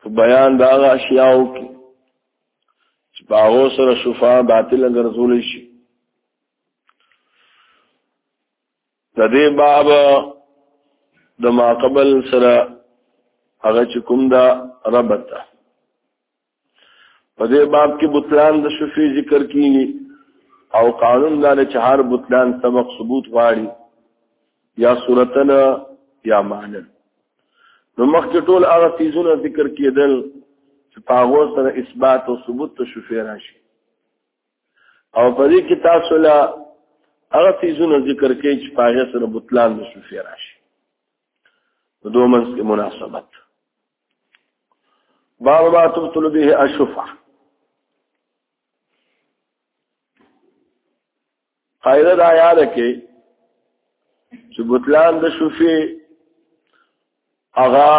په بیان دا غاشیاو کې چې په هغه سره شفا باطل ګرځول شي د دې باب د ما قبل سره هغه چې کوم دا ربط ده په دې باب کې بطلان د شفی ذکر کیږي او قانون دا چې هر بطلان سبق ثبوت غواړي یا صورتنا یا معنا نو مخکې ټول هغه تیزونه ذکر کېدل چې په هغو سره اثبات او ثبوت ته شفه راشي او په دې کې تاسو له هغه تیزونه ذکر کوي چې په هغه سره بطلان د شفه راشي په دوه منځ کې مناسبت باب ما تبطل به الشفعه قاعده دا یاد کې چې بوتلان د شوفي اغا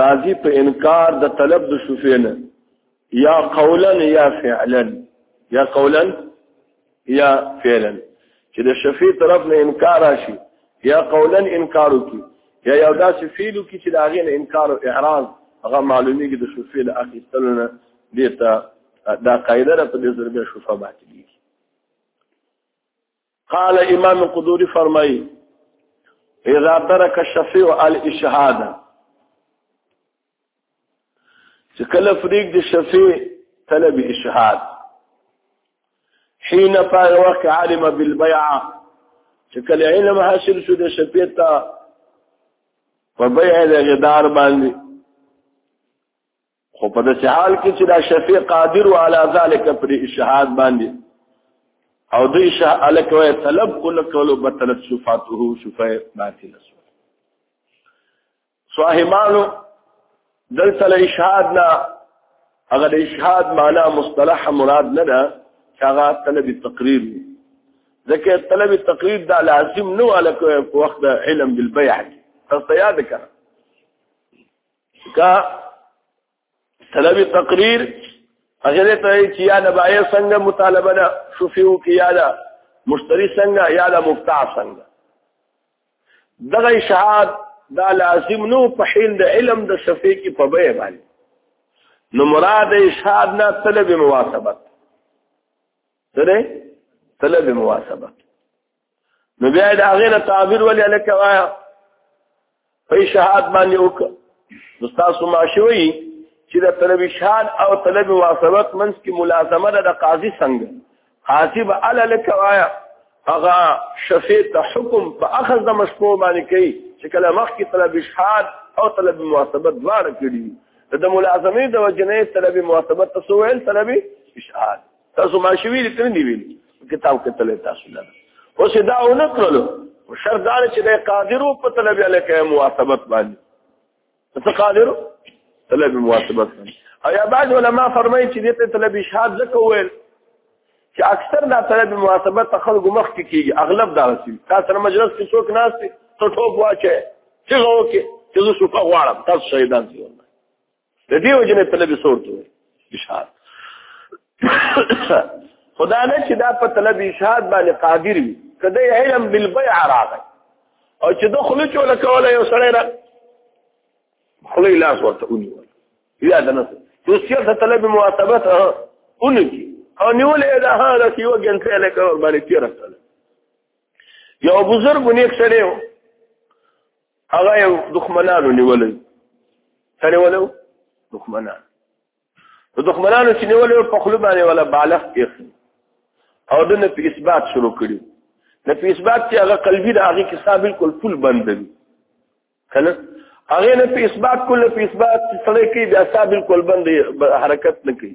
راضی په انکار د طلب د شوفي نه یا قولا یا فعلا یا قولا یا فعلا چې د شفیع طرف نه انکار راشي یا قولا انکار وکي یا یو داسې فعل وکي چې د هغې نه انکار او اعراض هغه معلومیږي د شفیع له اخیستلو نه دې ته دا قاعده را په دې سره بیا شفا باطلي قال امام قدوري فرمایي اذا ترك الشفيع الاشهاد چې کله فریق د شفیع طلب اشهاد حين فاغوك علم بالبيعه چې کله علم حاصل شو د شفیع ته په بیع د غدار باندې خو په داسې حال کې چې دا شفیع قادر علی ذلک پر اشهاد باندې او د اشهاد الکوي طلب کول کول بطلت شفاعته شفاع باطل شو صاحبانو دلته اشهاد نه هغه د اشهاد معنا مصطلح مراد نه ده چې هغه طلب تقریر ځکه طلب تقریر دا لازم نه ولا کوي په وخت علم بالبيع تاسو یاد کړئ کا طلب تقریر هغه ته چې یا د بای څنګه مطالبه ده شوفیو کې یا دا مشتری څنګه یا دا مبتاع څنګه دغه شهاد دا لازم نو په حین د علم د شفیع کې په بیه باندې نو مراد شهاد نه طلب مواسبت سره طلب مواسبت نو بیا د هغې نه تعبیر ولې هلکه وایه په اشهاد باندې وکړه نو ستاسو معاشي وایي چې د طلب اشهاد او طلب واسبت منځ کې ملازمه ده د قاضي څنګه قاضي به هله هلکه وایه هغه شفیع ته حکم په اخذ د مشکو باندې کوي چې کله مخکې طلب اشهاد او طلب محاسبت دواړه کړي د ملازمې د وجنې طلب محاسبت تسویل طلب اشهاد تاسو ما شوی لیکل دی ویل کتاب کې تل تاسو نه اوس دا ونه کړل شرط دا چې د قادرو په طلب یې لکه مواصبت باندې څه قادرو طلب مواصبت باندې او یا بعض علما فرمایي چې دې ته طلب اشهاد ځکه ویل چې اکثر دا طلب مواصبت خلکو مخ کې کیږي اغلب دا رسي تاسو سره مجلس کې څوک ناشته ته ټوب واچي چې غوکه چې زه شپه غواړم تاسو شهیدان دي د دې وجنه طلب صورت وي اشهاد خدا نه چې دا په طلب اشهاد باندې قادر وي کله علم بالبيع راغی او چې د خلک ولا کوله یو سره را خلک لاس ورته ونیول یا د نس دوسیه د طلب مواصبت اونږي او نیولې دا هغه چې یو ګنټه لکه باندې تیر سره یو بزرګ نیک سره هغه یو دښمنانو نیولې سره ولو دښمنان نو دښمنانو چې نیولې په خپل باندې ولا بالغ کېخي او د نه په اثبات شروع کړي نه په اثبات چې هغه قلبي د هغه کسا بالکل فل بند دي کنه هغه نه په اثبات کول په اثبات چې سړی کې بیا سا بالکل بند حرکت نه کوي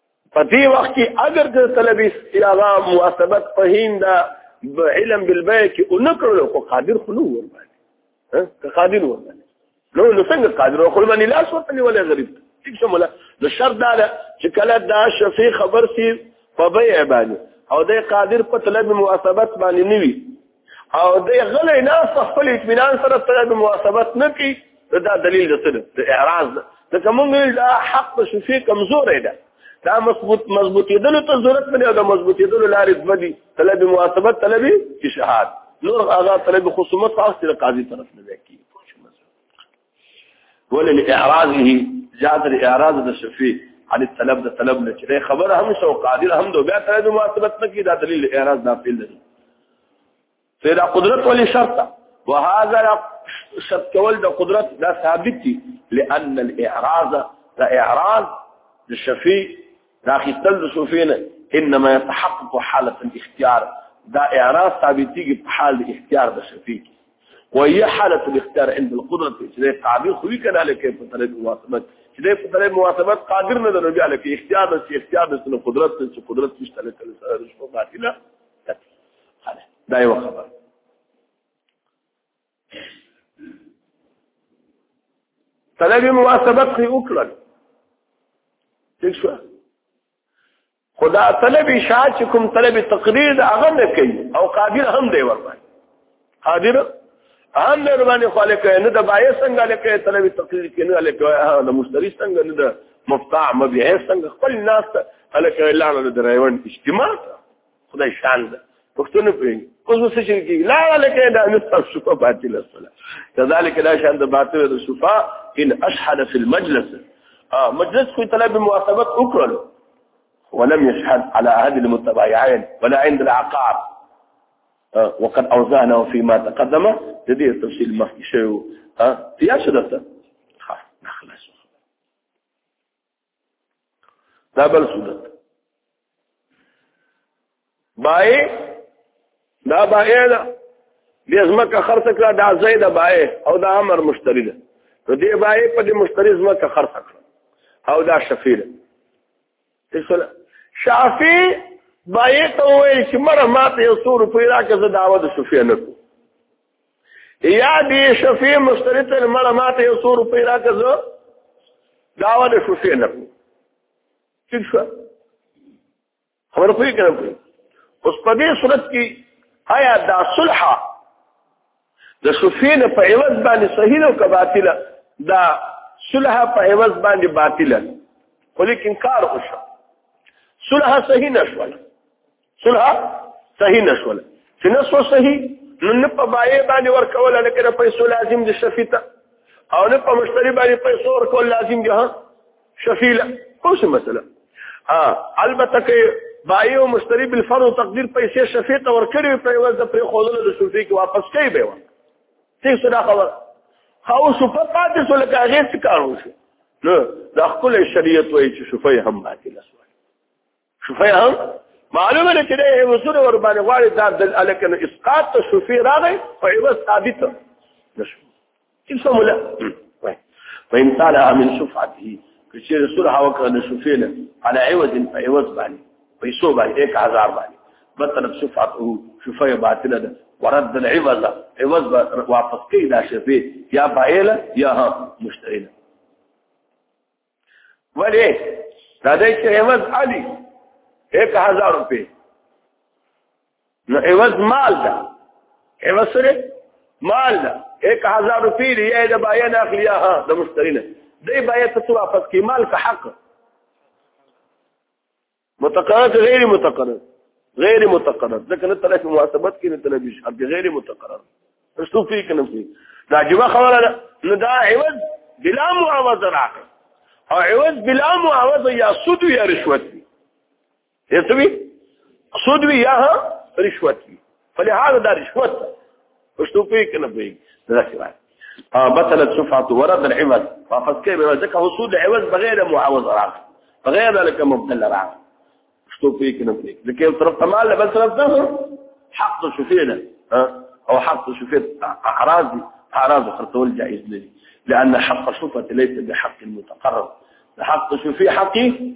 په دې وخت کې اگر د طلبي هغه محاسبت په هند علم بالبيع کې اونکړو خو قادر خلو ور باندې که قادر ور باندې نو نو څنګه قادر خلو باندې لاس ورته نیولې غریب ټیک شو مولا نو شرط دا ده چې کله دا شفیع خبر سي په بيع باندې او د قادر په طلب محاسبت باندې نیوي او د غلې ناس په خپل اطمینان سره سره د مواصبت نه کی دا دلیل د سره د اعراض د کومګ دا حق شفیع کمزور دی دا مضبوط مضبوطی دل ته ضرورت نه او د مضبوطی دل لارې د بدی طلب مواصبت طلب شهادت نور هغه طلب خصومت خاص د قاضي طرف نه ولل اعراضه جاءت الاعراض د شفي عن الطلب د طلب نه چې خبر هم شو قادر هم دو بیا تر دې مناسبت نه کی دا دلیل اعراض دا فعل دی فعل قدرت ولې شرط وهذا شرط کول د قدرت دا ثابت دي لان الاعراض دا اعراض د شفي دا خستل د صوفین انما يتحقق حاله الاختيار دا اعراض ثابتيږي په حال د اختیار د شفیع وهي حاله الاختيار عند القدره چې قابل خوې کنه لکه په طرف مواصلت چې په طرف مواصلت قادر نه دی بیا لکه اختیار د اختیار د سن قدرت چې قدرت نشته لکه سره رشوه باطله دا یو خبر طلب مواسبت خي وکړل ٹھیک شو خدا طلب شاه چې کوم طلب تقریر دا هغه نه کوي او قادر هم دی ور باندې قادر هم نه باندې خاله کوي نه د بای څنګه لکه طلب تقریر کې نه لکه د مشتری څنګه نه د مفتاح مبيع څنګه خپل ناس ته لکه اعلان د درایوند اجتماع خدای شان ده پښتنو په اوس وسه شي کې لا لکه دا نصف شفا باطل الصلاه كذلك لا شان ده باطل الشفا ان اشهد في المجلس اه مجلس کوئی طلب محاسبت وکړل ولم يشهد على عهد المتبايعين ولا عند العقار آه وقد اوزعنا فيما تقدم تدي التفصيل ما في شيء اه في اشهد دا بل صورت بای دا بای دا بیا زمکه خرڅ کړه دا زید دا بای او دا امر مشتری ده نو دې بای په دې مشتری زمکه خرڅ کړه او دا شفیع ده څه شافی بای ته وایي چې مړه ماته یو څو روپۍ راکړه زه دعوه د شفیع نه کوم یا دی شفیع مشتری ته مړه ماته یو سور روپۍ راکړه زه دا ونه شفیع نه کوم ٹھیک شو خبر پوری کنه پوری اوس په دې صورت کې آیا دا صلح د شفیع نه په عوض باندې صحیح او کباطله دا صلح په عوض باندې باطله ولیکن کار وشو صلح صحیح نشوله صلح صحیح نشول چې نسو صحیح نو نه په بایې باندې ورکول لکه د پیسو لازم دي شفیته او نه په مشتری باندې پیسو ورکول لازم دي ها شفیله خو څه مسله ها البته کې بایې او مشتری بل فرض تقدیر پیسې شفیته ورکړي په وځ د پر خوذل د شفیع کې واپس کوي به وایي څه څه دا خبر خو شو په پاتې سو لکه هغه څه کارو شو نو د خپل شریعت وایي چې شفیع هم باطل شو شوفه هم معلومه ده چې د وصول ور باندې غواړي دا د الکن اسقاط ته شوفي راغی او عوض ثابت نشو اسم لا وان طالع من شفعته چې رسول هوا کړه شوفي نه على عوض فعوض باندې پیسو باندې 1000 باندې مثلا شفعته شوفه باطله ده ورد العوض عوض واپس کوي دا شفي یا بایله یا مشتري ولی دا دی چې عوض علی 1000 روپے نو عوض مال دا عوض سره مال دا 1000 روپے دی یا د بیان اخلیا ها د مشتری نه دی باید ته واپس کی مال کا حق متقرر که غیر متقرر غیر متقرر ځکه نه طرف محاسبت کې نه طلب شي هغه غیر متقرر تاسو فی کنه فی دا جوه خبره ده نو دا عوض بلا معاوضه راغی او عوض بلا معاوضه یا سود یا رشوت دی یتوی سود یا رشوت دی فلهذا دا رشوت پښتو پی کنه پی دا څه وایي مثلا الشفعه ورد العوض فقط کې به ځکه حصول عوض بغیر معوض راغ بغیر لك مبدل راغ پښتو پی کنه پی ځکه یو طرف تمال بل طرف ده حق شفینا او حق شفیت اعراض اعراض خرطول جائز نه لان حق الشفعه ليس بحق المتقرب حق شفي حقي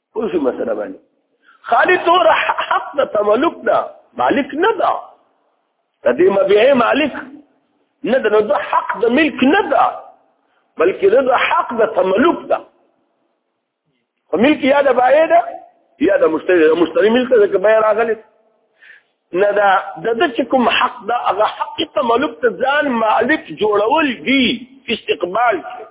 اوس مسله باندې خالي تور حق د تملک نه مالک نه ده د دې مبيعه مالک نه ده نو د حق د ملک نه ده بلکې د حق د تملک ده او ملک یا د بایع ده یا د مشتری د مشتری ملک ده که بایع راغلی نه دا د د چې کوم حق دا هغه حق ته ملک ته ځان مالک جوړول دي استقبال کې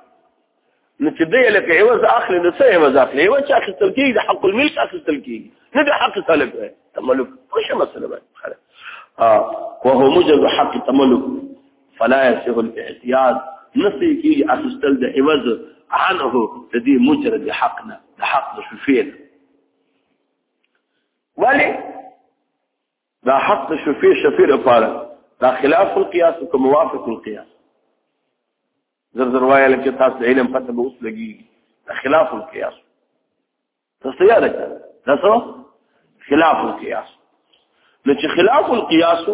نو چې دی لکه عوض اخلي نو څه عوض اخلي عوض چې اخیستل کېږي د حق الملک اخیستل کېږي نه د حق طالب دی تملک څه مسله ده وهو مجرد حق تملک فلا يسه الاعتياد نسي کېږي اخیستل د عوض عنه د دې مجرد حقنا د حق د شفیل ولی دا حق د شفیل شفیل لپاره دا خلاف القياس وموافق القياس زر زر وایي لکه تاسو د علم پته به اوس لګیږي خلاف القياس تاسو یاد کړئ تاسو خلاف القياس نو چې خلاف القياس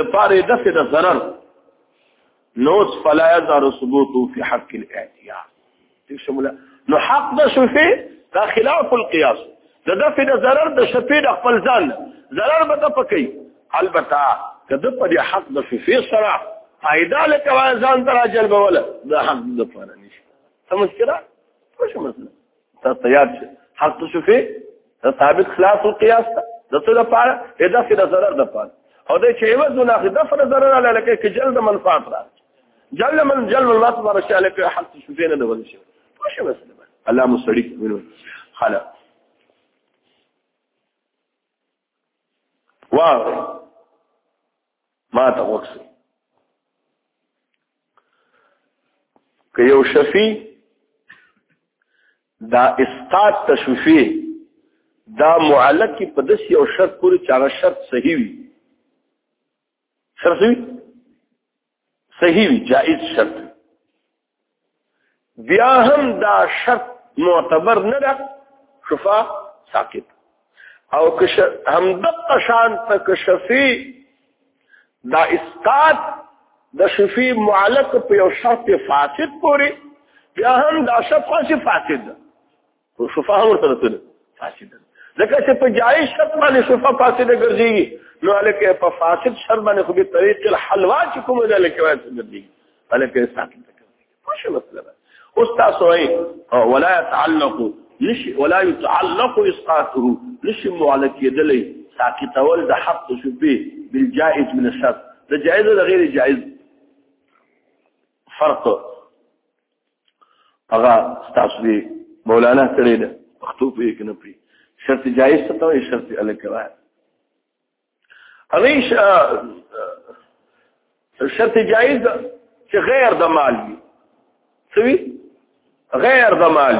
لپاره د څه د ضرر نوس فلا يظهر ثبوته في حق الاعتياد نو حق ده شو فيه دا خلاف القياس د دفع د ضرر د شفیع د خپل ځان ضرر به ته پکې البته که د په حق د شفیع سره فائدہ لکه ځان تر اجل به ولا د حق د فار نشي سمجھرا څه مسله ته تیار شي حق د شفیع د ثابت خلاف القياس د څه د فار د دفع د ضرر د فار او د چې عوض نه اخی دفع د ضرر علاوه کې جلد منفعت را جلد من جلد المطلب رشاله په حق شفیع نه ول شي خوش بس الله مستړي وینو خلا واو ما ته وکسي که یو شفیع دا اسقاط تشفیع دا معلق کی په دسی او شرط پوری چاره شرط صحیح وي شرط صحیح صحیح وي جائز شرط بیا هم دا شرط معتبر نه ده شفا ساکت او که هم دقه شان ته که شفی دا اسقاط د شفی معلق په یو شرط فاسد پوري بیا هم دا شرط خاص فاسد ده او شفاء ورته رسول فاسده ځکه چې په جایز شرط باندې شفا فاسده ګرځي نو الکه په فاسد شرط باندې خو به طریق الحلوا چې کوم نه لکه وایي ګرځي الکه ساکن کوم څه مطلب اوس تاسو وايي ولا يتعلق نشي ولا يتعلق اسقاطه نشي معلق يدلي ساقطول د حق شبه بالجائز من الشرط ده جائز ولا غير جائز فرق هغه تاسو دی مولانا کړی ده پښتو په کې نه پی شرط جایز ته وایي شرط الکوا همیش شرط جایز چې غیر د مال وي سوي غیر د مال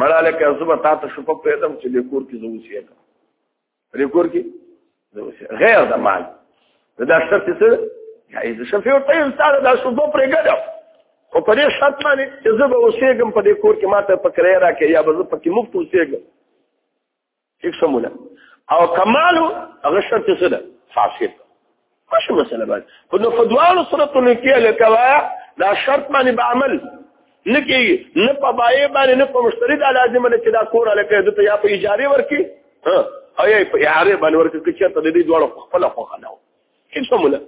مړاله کې زما تاسو شپه پیدا چې د کور کې زوسیه پرې کور کې غیر د مال دا شرط څه یعنی د شفیع ته انسان دا شو دوه پرې ګډه خو په دې شرط باندې چې زه به اوسېږم په دې کور کې ماته په کرایه راکې یا به زه پکې مفت اوسېږم هیڅ سمونه او کمالو هغه شرط څه ده فاسد مش مسله باندې په نو فدوالو صورتونو کې لکوا دا شرط باندې به عمل نکي نه په بای باندې نه په مشتری دا لازم نه چې دا کور لکه د یا په اجاره ورکی ها او یا په اجاره باندې ورکی چې چرته د دې دوړو خپل خو خنو هیڅ مله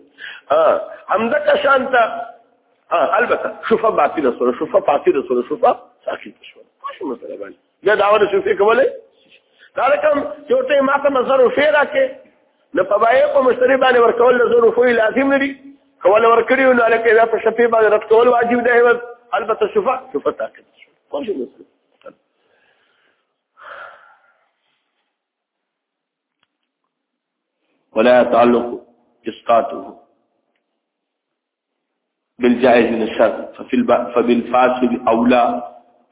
ها همدا کا شانت ها البته شوفه باطل سره شوفه باطل سره شوفه ساکت شو مش مسله باندې یا دا ونه شوفي کوله دا رقم چې ورته ما ته نظر وشي راکې نو په بای په مشتری باندې ورکول نظر وشي لازم نه دي کول ورکړي نو لکه دا په شفي باندې رد کول واجب دی البته شفا شفا تاکل کوم شي ولا تعلق اسقاطه بالجائز من الشرط ففي الب... فبالفاسد اولى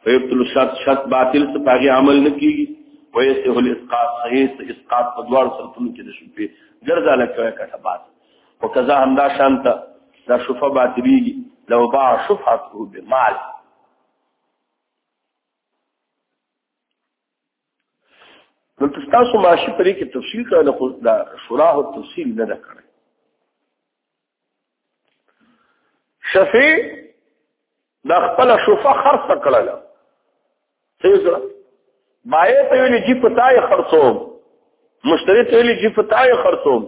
فيبطل الشرط شرط باطل څه باغي عمل نه کیږي ويسه الاسقاط صحیح اسقاط په دوار شرطونو کې د شوفي ګرځا لکه کټه بات وکذا همدا شانت دا شوفه باطليږي لو باع شفعته بمال نو تاسو ماشي پرې کې تفصیل کړل خو دا شراه او تفصیل نه کړی شفیع د خپل شفا خرڅ کړل څه مایه ته ویلي چې پتاي خرڅوم مشتری ته ویلي چې پتاي خرڅوم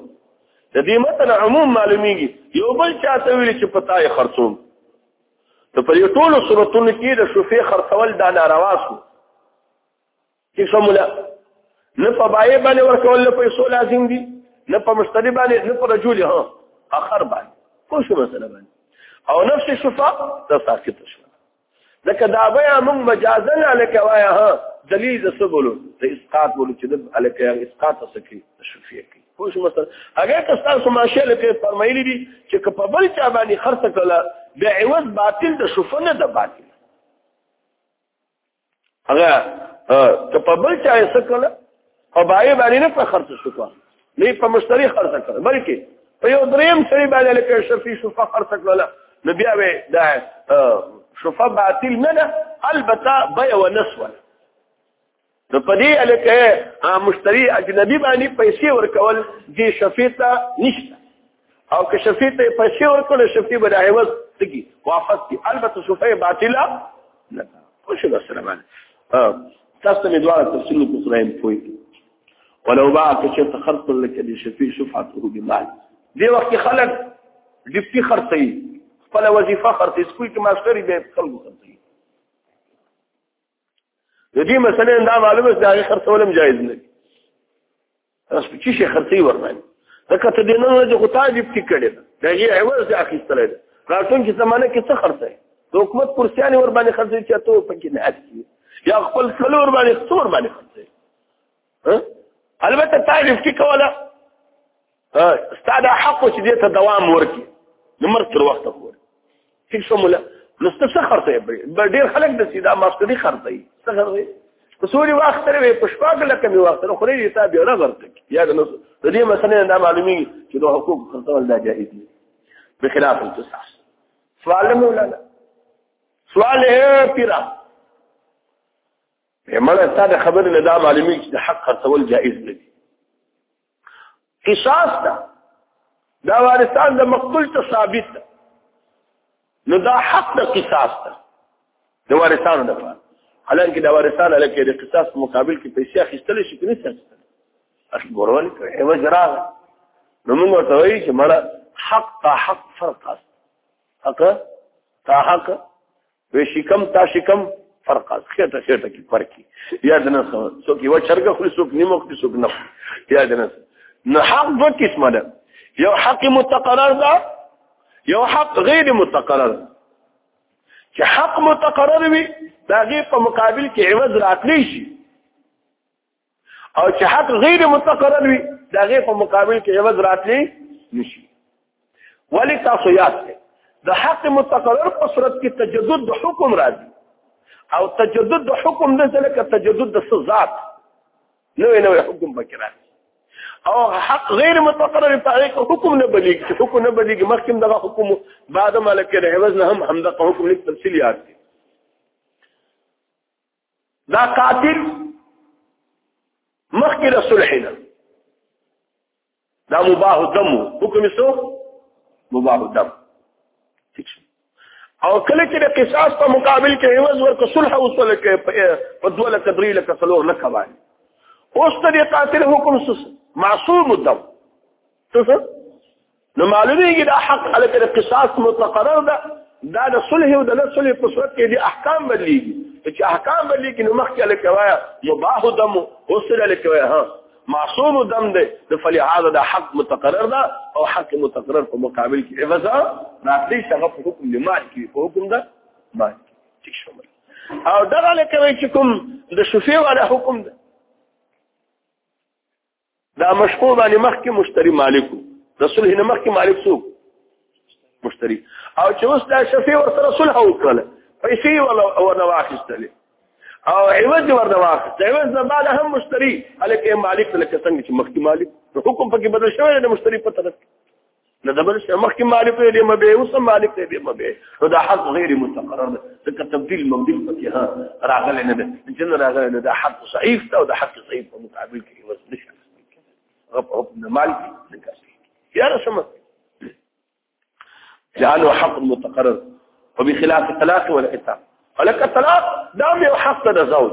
د دې متن عموم معلومیږي یو بل چاته ویلي چې پتاي خرڅوم ته په یو ټولو صورتونو کې د شفیع خرڅول دا ناروا شو چې سمونه نه په بای باندې ورکول نه پیسو لازم دي نه په مشتری باندې نه په رجول ها اخر باندې خو شو مثلا باندې او نفس شفا د ساکت شو لکه دا بیا موږ مجازا لکه وایا ها دلیل د سبولو د اسقاط بولو چې د الکه اسقاط سکی شفیه کی خو شو مثلا هغه که تاسو ماشه لکه فرمایلی دي چې په بل چا باندې خرڅ کړه د عوض باطل د شفنه د باطل هغه ته په بل چا یې سکل او بای باندې نه په خرڅ شو کا نه په مشتری خرڅ کړ بلکې په یو دریم سری باندې لکه شفی شو په خرڅ کړل نو بیا وې دا شفا باطل نه ده البته بيع ونسوه نو په دې الکه مشتری اجنبي باندې پیسې ورکول دي شفیتا نشته او که شفیع ته پیسې ورکړل شفیع به د عوض تګي واپس کی البته شفیع باطله نه خو شو سره باندې تاسو ته دواړه تفصیل کو سره هم پوي ولو با که چې تخرط لك دي شفیع شفعته بمال دی وخت خلک ډیپټي خرڅي خپل وظیفه خرڅي سکول کې ماستری به خلکو خرڅي د دې مسلې دا معلومه چې هغه خرڅولم جایز نه دي تاسو چې شي خرڅي ورمن دا کته دې نه چې خطاجب کې کړي دا یې عوض دې اخیستل دي راتون چې زمانه کې څه خرڅي د حکومت کرسيان ور باندې خرڅي چې ته پکې نه اچي یا خپل څلور باندې څور باندې خرڅي البته تعریف کی کوله استاد حق چې دې ته دوام ورکي نو مرګ تر وخته پورې ټیک شو مولا نو څه خرته به ډیر خلک د سیدا ماستری خرته یې څه خرته په سوري وخت تر وې پښپاګ لکه می وخت نو خوري تا به نه ورته یا نو د دې مسلې نه معلومي چې د حقوق خرته ول دا جائز دي بخلاف القصاص سوال مولانا سوال ہے پیرا مړه تا د خبرې نه دا معلومي چې د حق خرڅول جائز نه دي قصاص ده دا وارثان د مقتول ته ثابت ده نو دا حق د قصاص ده د وارثانو لپاره حالانکه د وارثانو لکه د قصاص په مقابل کې پیسې اخیستل شي کني څه اصل ورول کوي هو جرا نو موږ ته وایي چې مړه حق تا حق فرق حق تا حق وې شکم تا شکم فرق از خېټه خېټه کې فرق کی یا د نه سو کې و چرګ خو سو نیمو کې سو نه یا د نه نه حق دوه قسمه ده یو حق متقرر ده یو حق غیر متقرر چې حق متقرر وي دا غي په مقابل کې عوض راتلی شي او چې حق غیر متقرر وي دا غیر په مقابل کې عوض راتلی نشي ولی تاسو یاد کړئ د حق متقرر په صورت کې تجدد د حکم راځي او تجدد د حکم د ځلکه تجدد د سزات نوې نوې حکم بکرا او حق غیر متقرر تعریق حکم نه بلیږي چې حکم نه بلیږي مخکې دغه حکم بعد ملک د عوض نه هم همدغه حکم لیک تمثيل یاد دي دا قاتل مخکې د صلح نه دا مباح دم حکم سو مباح دم او کله چې د قصاص په مقابل کې عوض ورکړ صلح او صلح کې په دوه لکه درې لکه څلور لکه باندې اوس ته د قاتل حکم سس معصوم دم څه نو معلومیږي دا حق الکه د قصاص متقرر ده دا د صلح او د نه صلح په صورت کې دي احکام بدليږي چې احکام بدليږي نو مخکې الکه وایا مباح دم او سره الکه وایا ها معصوم دم ده د فلهذا دا حق متقرر ده او حق متقرر په مقابل کې عوض راتلی شغه په حکم د مال کې په حکم ده مال کې شامل او دغه لکه چې کوم د شفیع ولا حکم ده دا مشفوع باندې مخکې مشتری مالک د صلح نه مخکې مالک څوک مشتری او چې اوس دا شفیع ورسره صلح وکړه پیسې ولا ورنه واخیستلې او عوض ورنه واخیست عوض نه بعد هم مشتری الکه مالک لکه څنګه چې مخکې مالک حکم پکې بدل شوی د مشتری په طرف نه د بل څه مخکې مالک دی مبه اوس مالک دی مبه نو دا حق غیر متقرر ده ځکه تبديل مبدل پکې ها راغلی نه ده جن راغلی نه ده حق صحیح ده او د حق صحیح په مقابل کې وس نشه رب رب نه مالک نه کوي یا رسمه جعله حق متقرر وبخلاف الطلاق والعتاق ولك الطلاق دام حق ده زوج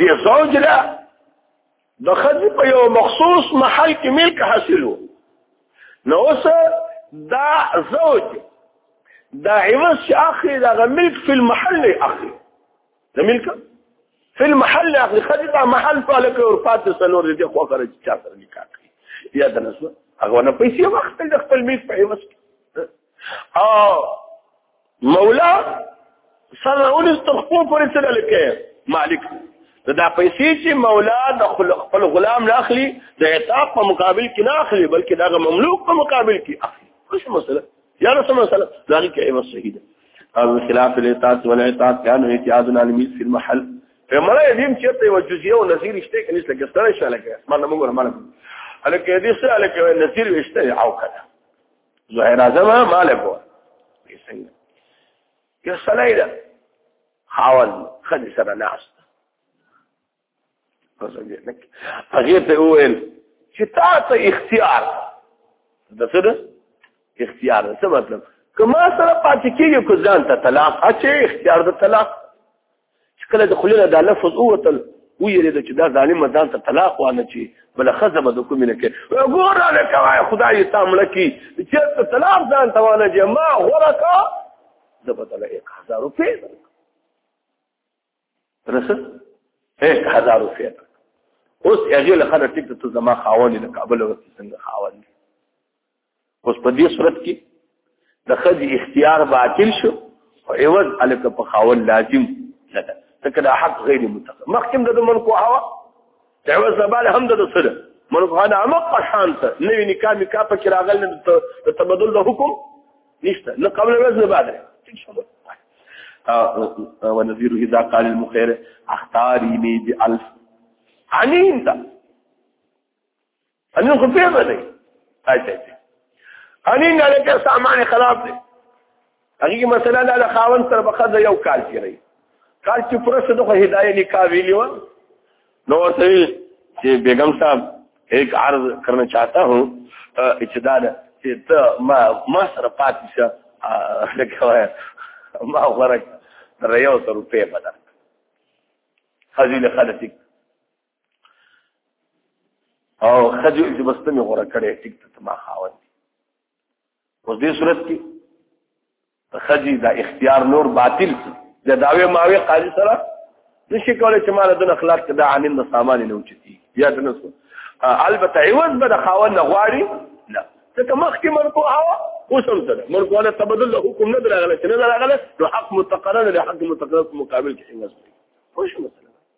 دی زوج لا د خځې په یو مخصوص محل کې ملک حاصلو نو اوس دا زوج دا عوض چې اخلي دا ملک په المحل نه اخلي دا ملک په المحل نه اخلي خځې دا محل په لکه او پاتې سنور دې خو سره چې چا سره نکاح کوي یا د نسو هغه نه پیسې وخت د خپل ملک په عوض کې او مولا سره ونس تر خپل پورې سره لکه مالک دا پیسې چې مولا د خپل غلام نه اخلي د اعتاق په مقابل کې نه اخلي بلکې دا مملوک په مقابل کې اخلي څه مسله یا رسول الله صلی الله علیه وسلم دا کې ایمه صحیح ده او خلاف الاعتاق والاعتاق كانوا يتعادون على الميز في المحل فمره دې چې ته وجزيه او نذير شته کني څه کستره شاله کې ما نه موږ مرمه الکه دې څه الکه نذير وشته او کړه زهیر اعظم مالک و څنګه یو سړی ده خاون خدي سره ناس هغه ته وویل چې تا ته اختیار د څه ده اختیار څه مطلب کما سره پاتې کېږي کو ځان ته طلاق اچي اختیار د طلاق چې کله د خلینه دا لفظ اوتل ویریده چې دا ظالم ځان ته طلاق وانه چی بل خزمه د کومینه کې وګوره له کوي خدای ته ملکی چې ته طلاق ځان ته وانه چې ما غورکا د بدل 1000 روپے رس 1000 روپے اوس هغه له خره ټیک ته زما خاوند نه کابل ورته څنګه خاوند اوس په دې صورت کې د خځې اختیار باطل شو او عوض الک په خاول لازم نه ده ځکه دا حق غیر مطلق مخکم د منکو هوا عوض زبال هم د سره منکو هدا عمق شانته نوې نکاح میکا په کې راغل نه د تبدل د حکم نشته نه قبل عوض نه بعد ونذير اذا قال المخير اختاريني بالف عنين ده اني خو په نه دی اچھا اچھا اني نه لکه سامان خراب دی هغه مثلا د خاون سره په خزه یو کال کیږي کال چې پرس د هدايه نکاح ویلی و نو ورته چې بیگم صاحب ایک عرض کرنا چاہتا ہوں اچدار چې ته ما ما سره پاتې شه لکه ما غره ریو سره په بدل خزیل خلک او خځه چې بس ته مې غوړه کړې ټیک ته ما خاوند اوس دې صورت کې خځه دا اختیار نور باطل شي دا داوی ماوی قاضي سره نشي کولای چې مال دون اخلاق کې دا عامل د سامان نه اوچتي یا د نسو البته عوض به د خاوند غواړي نه ته مخ کې مرکو هوا اوس هم سره مرکو له تبدل له حکم نه دراغله چې نه دراغله نو حق متقرر له حق متقرر په مقابل کې څنګه خوش مثلا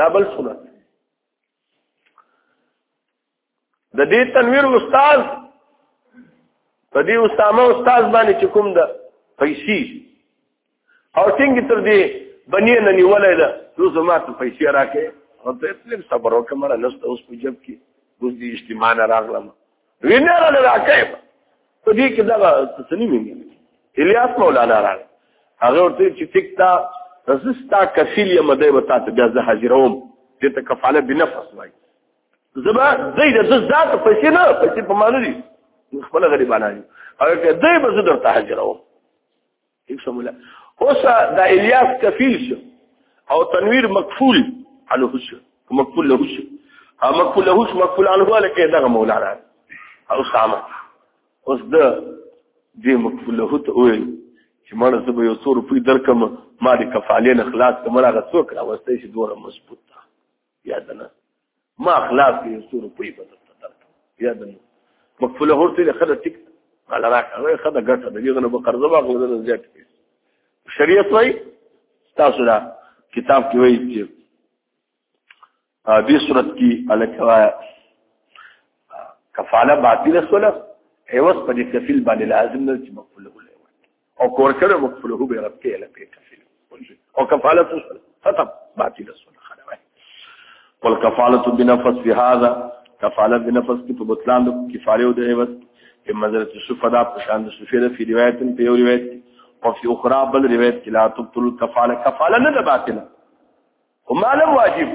دا بل سنت د دې تنویر استاد په دې اسامه استاد باندې چې کوم ده پیسې او څنګه تر دې بنی نه نیولای ده نو زما ته پیسې راکې او ته تل صبر وکړه مړه نشته اوس په جب کې اوس دې اجتماع نه راغلم وینه را نه راکې په دې کې دا سني ویني الیاس مولانا را هغه ورته چې ټیک تا زستا کفیل یم دی وتا ته بیا زه حاضروم دې ته کفاله بنفس وای زبا زید د ذات پسې نه پسې په معنی دي خپل غریبانه او که دې به زه درته حاضروم ٹھیک شو مولا اوس دا الیاس کفیل شو او تنویر مقفول عنه شو مقفول له شو او مقفول له شو مقفول عنه ولا کې دغه مولا را او سامه اوس د دې مقفول له ته وې چې مړ زه به یو څو روپۍ درکم ما دې کفالې نه خلاص کړم هغه څوک راوستې چې دوره مضبوط یاد نه ما خلاف دې سور په یبه ترته یاد نه مقفله هورته خلک تک قال راکه خدا ګټه دې غنه به قرضه واغله نه زیات شریعت وای تاسو دا کتاب کې وایي چې دې صورت کې الکوا کفاله باطله سره ایوس په دې کفیل باندې لازم نه چې مقبول او کور کړه مقفله به رب کې لپاره کفیل او کفالت ختم باطل سره خلوه والکفالت بنفس في هذا کفالت بنفس کې په بطلان د کفاره او د عوض په منزله الشفدا په شان د شفیره په روایت په یو روایت او په اخرى بل روایت کې لا تبطل کفاله کفاله نه باطله وما لم واجب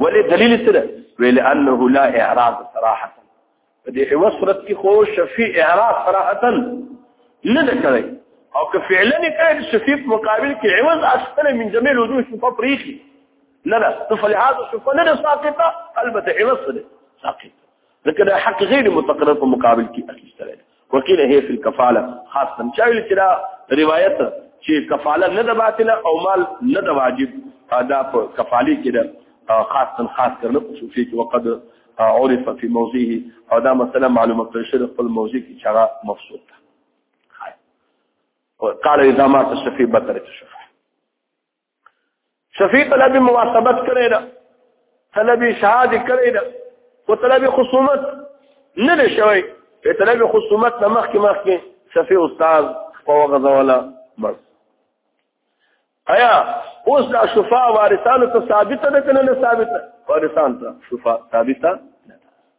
ولې دلیل سره ویل انه لا اعراض صراحه په دې هو صورت کې خو شفیع اعراض صراحه نه ده کړی او که فعلا کړی شفیع مقابل کې عوض اصلا من جميل وجوه شفاف ريخي نه نه فلهذا شفاف نه ساقطه البته عوض سره ساقطه ذکر حق غیر متقرر په مقابل کې اخیستل وکیل هي فی الکفاله خاص تم چا ویل چې دا روایت چې کفاله نه د باطله او مال نه د واجب دا په کفاله کې دا خاص تن خاص کړل خصوصي کې وقد عرف في موضعه او دا مسله معلومه کړی شر خپل موضوع کې چاغه مفصول ده قال اذا ما تشفي بطرت الشفاء شفیع طلب مواصبت کړی دا طلب شهاد کړی دا او طلب خصومت نه دی شوی په طلب خصومت نه مخکې مخکې شفیع استاد په وغځوله بس ایا اوس دا شفاء وارثانو ته ثابت ده کنه نه ثابت وارثان ته شفاء ثابت ده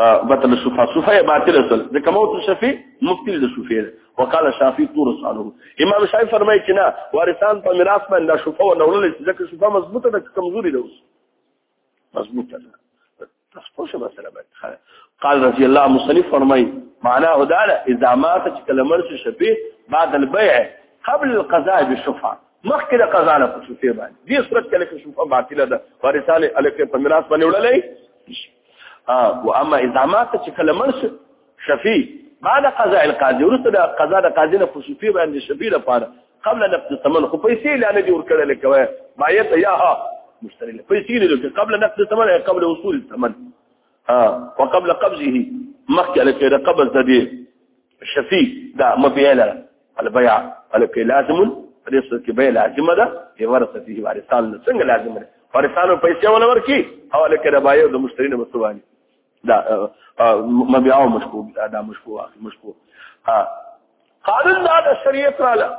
بطل الصفه صفه باطل اصل د کموت شفیع مبتل د صفه وقال شافعي طور صالح امام شافعي فرمایي چې نه وارثان په میراث باندې شفه او نولل چې ځکه شفه مضبوطه ده کمزوري ده اوس مضبوطه ده تاسو څه مسله باندې قال رضي الله مصنف فرمایي معنا هداله اذا مات کلمر شفیع بعد البيع قبل القضاء بالشفعه مخکې د قضا نه په شفیع باندې دې صورت کې لکه شفه باطل ده وارثان الکه په میراث باندې وړلې ها و اما اذا مات چې کله مرس شفي بعد قضاء القاضي ورته د قضا د قاضي نه خصوصي باندې شفي لپاره قبل نقد الثمن خو پیسې لاندې جوړ کړل کوي باید یا ها مشتري پیسې له قبل نقد الثمن قبل وصول الثمن ها وقبل قبضه مخکې له قبض د دې شفي دا مبيع لره البيع الکه لازم دې سره کې به لازمه ده چې ورثه فيه وارثان څنګه لازم ده وارثانو پیسې ولا ورکی او لکه د بایو د مشتری نه مستوالي دا مبيع او مشکو دا مشکو اخي مشکو ها قانون دا د شریعت رااله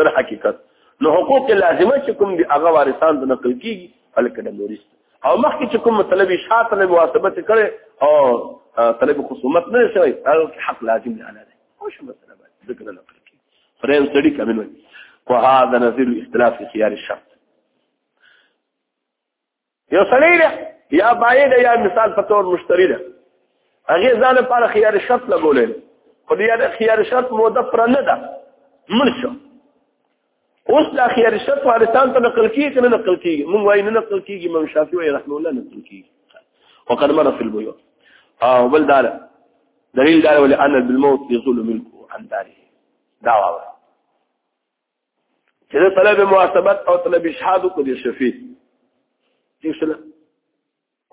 در حقیقت نو حقوق لازمه چې کوم دی هغه وارثان د نقل کیږي الکه د مورث او مخکې چې کوم طلب شاعت له مواصبه کړي او طلب خصومت نه شوی هغه حق لازم نه نه دی او شو مثلا ذکر نقل کیږي فریم سړي کمن وي وهذا نظير اختلاف خيار الشرط یو سړی دی یا بای دی یا مثال په تور مشتری دی هغه ځان لپاره خيار شرط لګولې خو دې د خيار شرط موده پر نه ده مرشو اوس د خيار شرط وارثان ته نقل کیږي نه نقل کیږي مونږ وایو نه نقل کیږي امام شافعي وایي رحمه الله نقل کیږي وقد مر في البيوع اه بل دار دليل دار ولأن بالموت يزول ملكه عن داره دعوه چې طلب محاسبت او طلب اشهاد کو دي شفیع تیسلا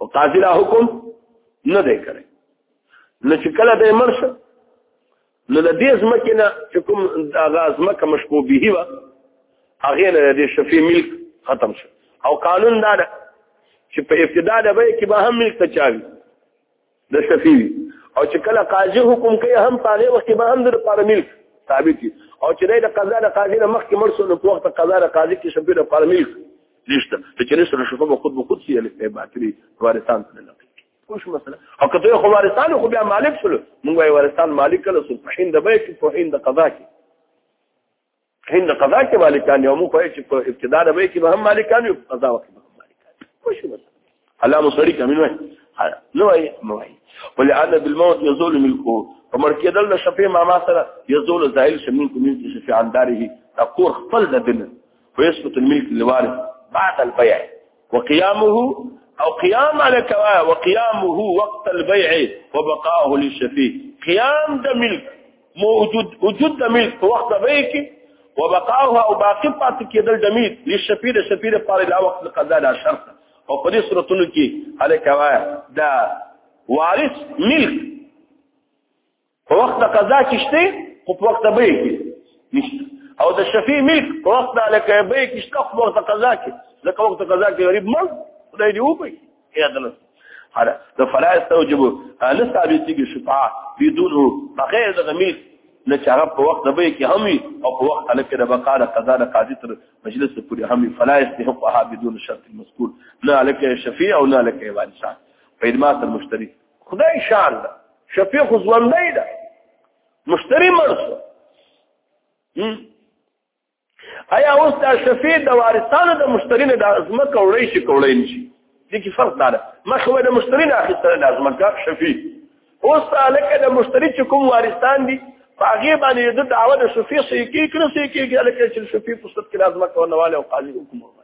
او قاضي لا حکم نه دی کړی نو چې کله د مرش نو د دې ځمکې نه چې کوم هغه ځمکه مشکو به و هغه نه د شفیع ملک ختم شو او قانون دا ده چې په ابتدا د به کې به هم ملک ته چاوي د شفیع او چې کله قاضي حکم کوي هم په هغه وخت به هم د لپاره ملک ثابت دي او چې د قضا د قاضي نه مخکې مړ شو نو په وخت قضا د قاضي کې شفیع د لپاره ملک نشته چې نشته نو شفیع به خود به خود سي له باطلي وارثان ته نه کوش مثلا او کته خو وارثان خو بیا مالک شول موږ وارثان مالک کله سبحان د بیت سبحان د قضا کې هند قضا کې مالکان یو مو په چې په ابتدا د وې کې به هم مالکان یو قضا وکړي به هم مالکان خوش بس الله مصری کمن وای نو وای نو وای ولعن بالموت يزول ملكه فمر کېدل د شفیع ماما سره يزول زائل شمن کوم چې شفیع انداره تقور خپل د دنه ويثبت الملك للوارث بعد البيع وقيامه او قيام على كوا وقيامه وقت البيع وبقاءه للشفيع قيام د ملک موجود وجود د ملک وقت بيع کې وبقاءه او باقي پات کېدل د ملک للشفيع د شفيع لپاره لا وقت القضاء لا شرط او په دې صورتونو کې على كوا دا وارث ملک په وخت د قضا کې شته خو په وخت به کې نشته او د شفیع ملک په وخت د لکه به کې شته خو په وخت قضا کې لکه وخت قضا کې غریب مل خدای دې وبي یا دنه هر د فلا استوجب ان ثابتي کې شفاعه بدونه بغیر د غمیل نه چې هغه په وخت به کې همي او په وخت لکه د بقا د قضا د قاضي تر مجلس پورې همي فلا استحقها بدون شرط المذكور نه لکه شفیع او نه لکه وارثان په ادمات المشترک خدای شان ده شفیع خو ژوندی ده مشتری مړ شو آیا اوس دا شفیع د وارثانو د مشتری نه د ازمکه وړی شي کولای نشي دي کې فرق دار مخه د مشتری نه اخیستل د ازمکه شفیع اوس لکه د مشتری چې کوم وارثان دي هغه باندې د دعوه د شفیع سې کې کړو سې کې لکه چې شفیع په صد کې لازمه کولواله او قاضي حکم ورغله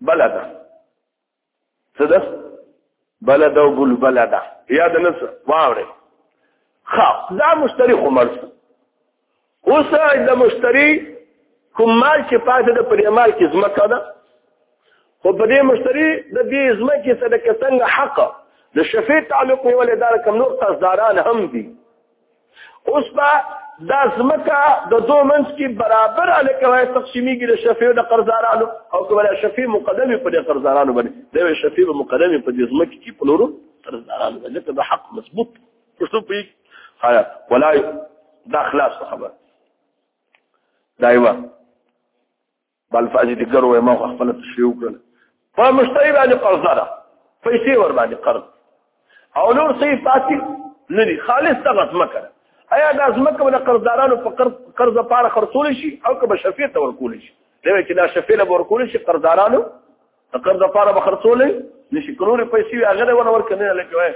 بلدا څه ده بلدا او بل بلدا یاد نه څه واورې خا دا مشتری خو مرس اوس دا مشتری کوم مال چې پاتې ده پر مال کې ځمکه ده خو په دې مشتری د دې ځمکې سره څنګه حق د شفیع تعلق نیول دا کم نور قصداران هم دي اوس با دا زمکه د دو منځ کې برابر الکوي تقسیمیږي د شفیع د قرضدارانو او کومه شفیع مقدمه په دې قرضدارانو باندې دا شفیع مقدمه په دې زمکه کې په لورو قرضدارانو باندې ته حق مضبوط پښتو پی هایا ولا دا خلاص خبر دایوه بل فاجي دې ګرو ما خپل تشریح وکړل په مشتری باندې قرض نه پیسې ور باندې قرض او نور څه پاتې نه دي خالص ته غزمه کړه ایا د ازمکه ول قرضدارانو په قرض قرض لپاره خرڅول شي او که بشفیت ورکول شي دا چې دا شفیله ورکول شي قرضدارانو د قرض لپاره به خرڅول نشي کروڑ پیسې هغه ور ورکنه لکه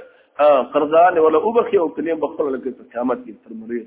قرضان ولا وبخي او کلیم بخل لکه قیامت کې تر مریض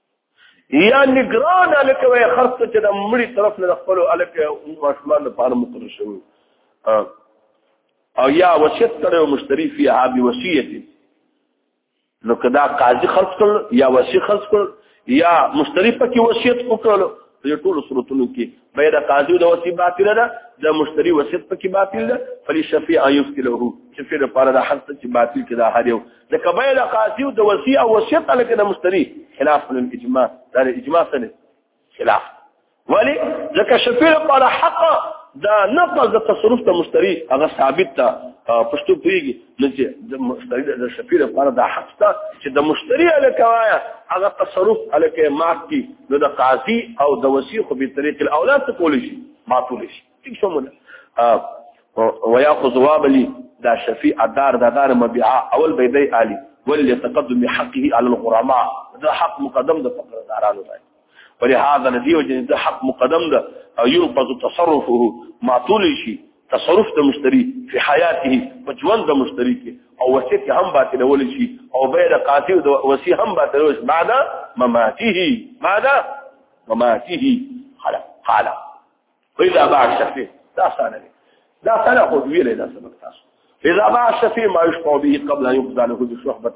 یا نگران الک وای خرڅ چې د مړي طرف نه خپل الک ماشومان لپاره مقرر شوی او یا وصیت کړو مشتری فی ها بی وصیت نو کدا قاضی خرڅ کړ یا وصی خرڅ کړ یا مشتری پکې وصیت وکړو په ټولو صورتونو کې به د قاضي د وصیت باطل ده د مشتری وصیت پکې باطل ده فلی شفیع یفتله چې په لپاره د حق چې باطل کې دا هر یو د قبایل قاضي او د وصي او وصیت لکه د مستری خلاف من الاجماع دا د اجماع سره خلاف ولی ځکه شفیع قال حق دا نقض د تصرف ته مستری هغه ثابت ته پښتو پیږي چې د مستری د شفیع لپاره د حق ته چې د مستری الکوایا هغه تصرف الکه ماکی نو د قاضي او د وصي خو به طریق الاولاد ته کولی شي معطول شي ټیک شو مولا وياخذ وابلي دا شفيع الدار دا دار مبيعا اول بيدي علي ولي تقدم حقه على الغرماء دا حق مقدم ده فقر دارانو ده ولهذا الذي وجد ده حق مقدم ده ينقض تصرفه ما طول شي تصرف د مشتری په حیاته په ژوند د مشتری کې او وصیت هم باطل ول شي او بیر قاطع د وصی هم باطل ول شي بعد مماته بعد مماته خلا خلا اذا باع الشفيع دا سنه دي دا سنه خو ویلې دا سبق تاسو اذا باع الشفيع ما يشفع به قبل ان يقضى له بصحبه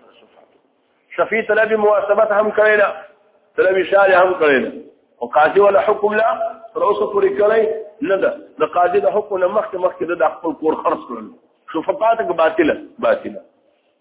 شفيع طلب مواسبه هم کړی دا طلب شارع هم کړی دا او قاضي ولا حکم لا تر اوسه پورې کړی نه ده د قاضي د حکم نه مخکې مخکې د خپل کور خرڅ کړل شفقاتك باطله باطله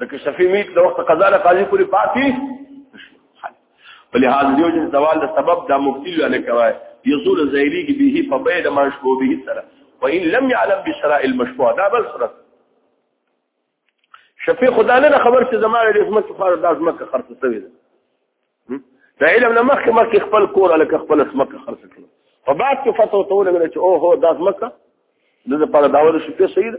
لکه شفیع میت د وخت قضا له قاضي پورې پاتې ولهذا دیو جن زوال د سبب د مفتی له کوي یزول زیری کی به په بيد مشبوه به سره وان لم يعلم بشراء المشبوه دا بل سره شفیع خدا نه خبر چې زماره د اسمت فار د اسمت خرڅ شوی ده دا علم نه مخکې مخکې خپل کور لکه خپل اسمت خرڅ کړو په بعد کې فتو ته ولګل چې او هو د اسمت د لپاره داول شفیع سید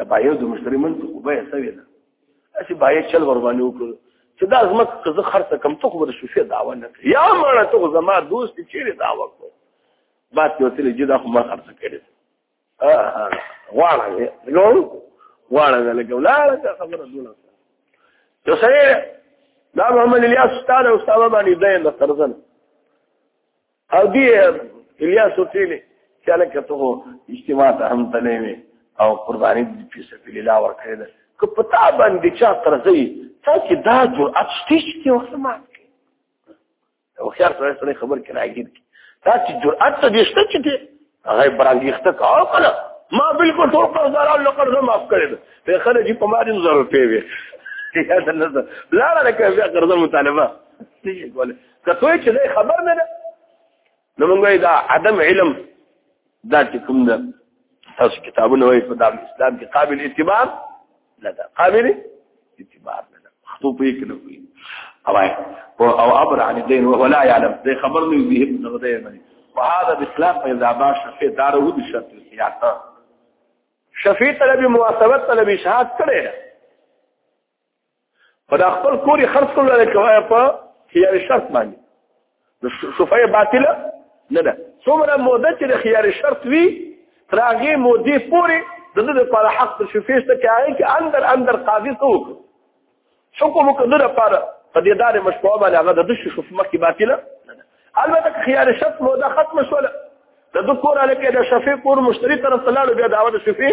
د بایو د مشتری من څه به یې سوي ده اسی بایو چل ور باندې وکړو چې دا زمک که زه خرڅ کم ته خو د شوفه داوا نه کوي یا مړه ته زما دوست چیرې داوا کوي بات یو تل جدا خو ما خرڅ کړی اه غواړه نو غواړه لکه ولاړه خبره دونه یو سره دا محمد الیاس استاد او استاد باندې دین د قرضن او دی الیاس وتیلی چې لکه ته اجتماع ته هم تللی وې او قرباني دې په سبیل الله ورکړې ده که په تا باندې چا قرضوي تا کې دا جرأت شته چې ورته مات کړې هوښیار سړی سړی خبر کې راګیر کړي تا چې جرأت ته دې شته چې هغه برانګیخته کاو کړه ما بالکل ټول قرضداران له قرض معاف کړل په خله چې په مارین زر روپې وي یا د نظر لاړه لکه بیا قرض مطالبه نشي کوله کته چې خبر نه ده نو موږ دا عدم علم دا چې کوم ده تاسو کتابونه وایي په اسلام کې قابل اعتبار لدا قابل اعتبار لدا خطو په کې نه وي او او ابر عن الدين ولا يعلم زي خبر نه وي په دغه دی باندې وهذا بالاسلام فاذا باش في داره بشرط الحياه شفیع طلبی محاسبت طلبی شهادت کړي په خپل کوري خرڅ کول لري کوي په هي شرط باندې شفای باطله نه ده څومره موده چې د خيار شرط وي تر هغه مودې پورې د دې لپاره حق تر شفیع ته کوي چې اندر اندر قاضي څوک حکم وکړي لپاره په دې دار مشروع باندې هغه د دش شف مخکې باطله البته خيار شرط موده ختم شول د دکور علاقه د شفیع پور مشتری طرف ته لاړو بیا دعوه د شفیع